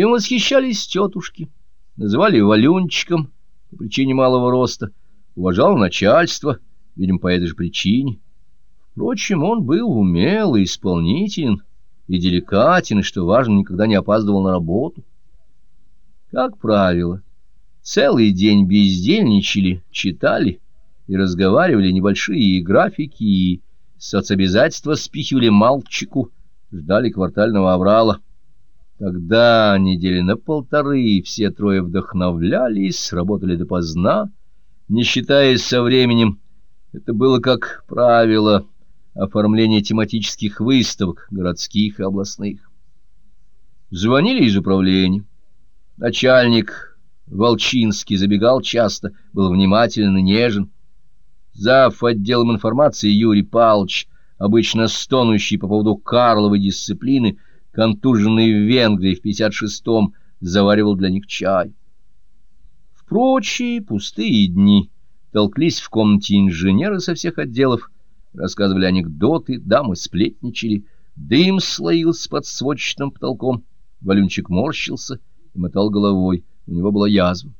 Им восхищались тетушки, называли валюнчиком по причине малого роста, уважал начальство, видимо, по этой же причине. Впрочем, он был умел и исполнителен, и деликатен, и, что важно, никогда не опаздывал на работу. Как правило, целый день бездельничали, читали и разговаривали небольшие графики, и соцобязательства спихивали мальчику, ждали квартального аврала. Тогда недели на полторы все трое вдохновлялись, работали допоздна, не считаясь со временем. Это было, как правило, оформление тематических выставок, городских и областных. Звонили из управления. Начальник Волчинский забегал часто, был внимателен и нежен. Зав. отделом информации Юрий Павлович, обычно стонущий по поводу Карловой дисциплины, контуженный в Венгрии в 56-м, заваривал для них чай. В прочие пустые дни толклись в комнате инженеры со всех отделов, рассказывали анекдоты, дамы сплетничали, дым слоился под сводчатым потолком, Валюнчик морщился и мотал головой, у него была язва.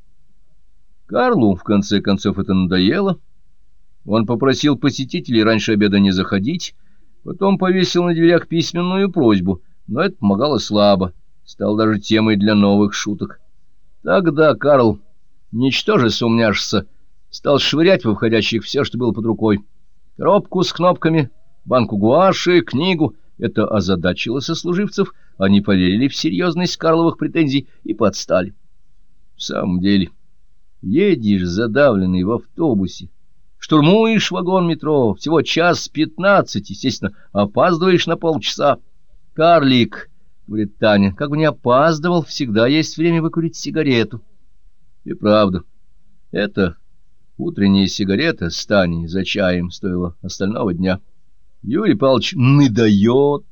Карлу, в конце концов, это надоело. Он попросил посетителей раньше обеда не заходить, потом повесил на дверях письменную просьбу — но это помогало слабо, стал даже темой для новых шуток. Тогда Карл, ничтоже сумняшься, стал швырять во входящих все, что было под рукой. Коробку с кнопками, банку гуаши, книгу. Это озадачило сослуживцев, они поверили в серьезность Карловых претензий и подстали. В самом деле, едешь задавленный в автобусе, штурмуешь вагон метро, всего час пятнадцать, естественно, опаздываешь на полчаса. «Карлик», — говорит Таня, — «как бы не опаздывал, всегда есть время выкурить сигарету». И правда, это утренняя сигарета с Таней за чаем стоила остального дня. Юрий Павлович надает,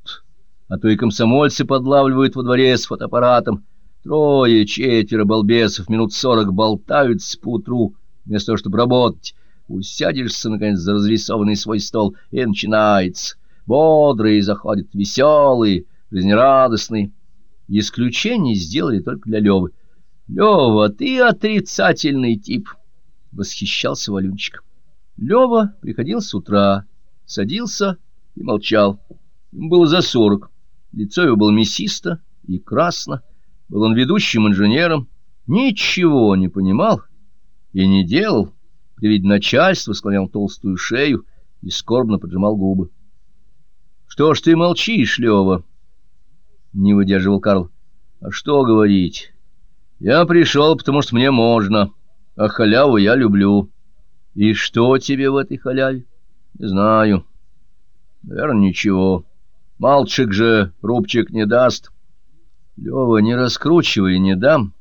а то и комсомольцы подлавливают во дворе с фотоаппаратом. Трое, четверо балбесов минут сорок болтаются по утру, вместо того, чтобы работать. Усядешься, наконец, за разрисованный свой стол, и начинается бодрые заходят, веселые, жизнерадостные. Исключение сделали только для Левы. «Лева, ты отрицательный тип!» — восхищался Валюнчик. Лева приходил с утра, садился и молчал. Ему было за сорок. Лицо его было мясисто и красно. Был он ведущим инженером. Ничего не понимал и не делал. При виде начальства склонял толстую шею и скорбно поджимал губы. Что ж ты молчишь, Лева? Не выдерживал Карл. А что говорить? Я пришел, потому что мне можно, а халяву я люблю. И что тебе в этой халяве? Не знаю. Наверное, ничего. Мальчик же рубчик не даст. Лева, не раскручивай, не дам.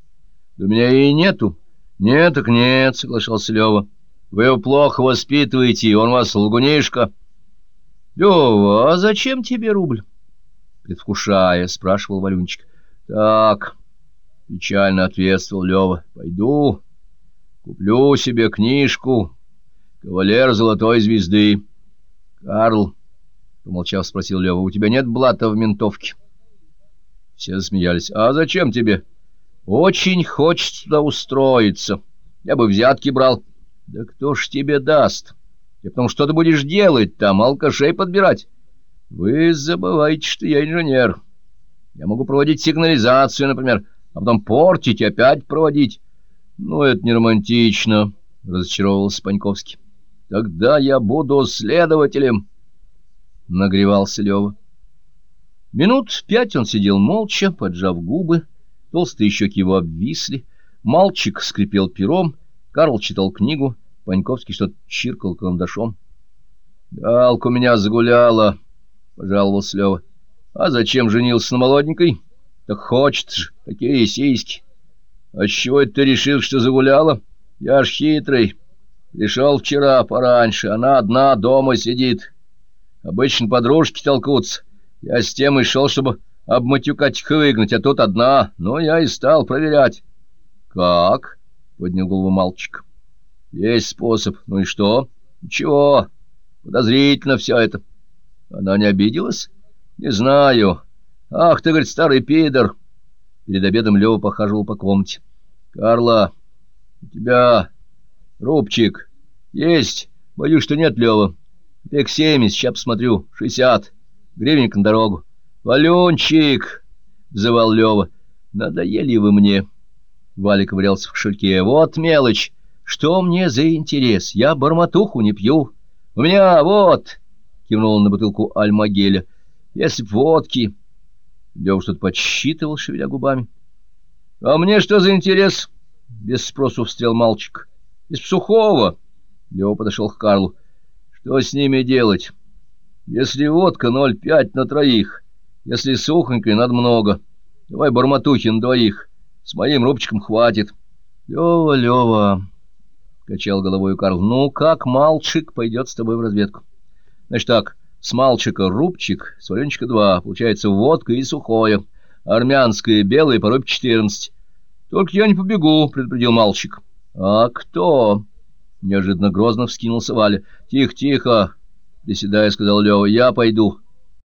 У меня и нету. Нет, так нет, соглашался Лева. Вы его плохо воспитываете, он вас лгунишка. Лёва, а зачем тебе рубль? Предвкушая, спрашивал Валюнчик. Так, печально ответствовал Лёва. Пойду, куплю себе книжку «Кавалер золотой звезды». Карл, помолчав, спросил Лёва, у тебя нет блата в ментовке? Все засмеялись. А зачем тебе? Очень хочется туда устроиться. Я бы взятки брал. Да кто ж тебе даст? — и потом что ты будешь делать там, алкашей подбирать? Вы забываете, что я инженер. Я могу проводить сигнализацию, например, а потом портить и опять проводить. Ну, это не романтично, — разочаровался Паньковский. Тогда я буду следователем, — нагревался Лева. Минут пять он сидел молча, поджав губы, толстые щеки его обвисли, мальчик скрипел пером, Карл читал книгу — Паньковский что-то чиркал карандашом. — Галка у меня загуляла, — пожаловался Лева. — А зачем женился на молоденькой? Так хочет же, такие сиськи. — А чего это ты решил, что загуляла? Я ж хитрый. Пришел вчера пораньше, она одна дома сидит. Обычно подружки толкутся. Я с тем и шел, чтобы обматюкать их и выгнать, а тут одна. Ну, я и стал проверять. — Как? — поднял голову мальчик. Есть способ. Ну и что? Ничего. Подозрительно все это. Она не обиделась? Не знаю. Ах ты, говорит, старый пидор. Перед обедом Лева похаживал по комнате. — Карла, у тебя рубчик есть? Боюсь, что нет, Лева. Пек семьдесят, сейчас посмотрю. Шестьдесят. Гривенник на дорогу. — Валюнчик! — взывал Лева. — Надоели вы мне. Валя ковырялся в кошельке. — Вот мелочь. Что мне за интерес? Я барматуху не пью. У меня вот... — кивнул он на бутылку альмагеля. — Если б водки... Лева что-то подсчитывал, шевеля губами. — А мне что за интерес? — без спросу встрял мальчик. — Из сухого. Лева подошел к Карлу. — Что с ними делать? Если водка ноль пять на троих, если сухонькой, надо много. Давай Барматухи на двоих. С моим рубчиком хватит. — Лева, Лева, — качал головой Карл, — ну как мальчик пойдет с тобой в разведку? Значит так... С мальчика рубчик, с вареничка два, получается водка и сухое. Армянское белое по рубь четырнадцать. Только я не побегу, предупредил мальчик. А кто? Неожиданно грозно вскинулся Валя. Тихо, тихо, приседая, сказал Лева, я пойду.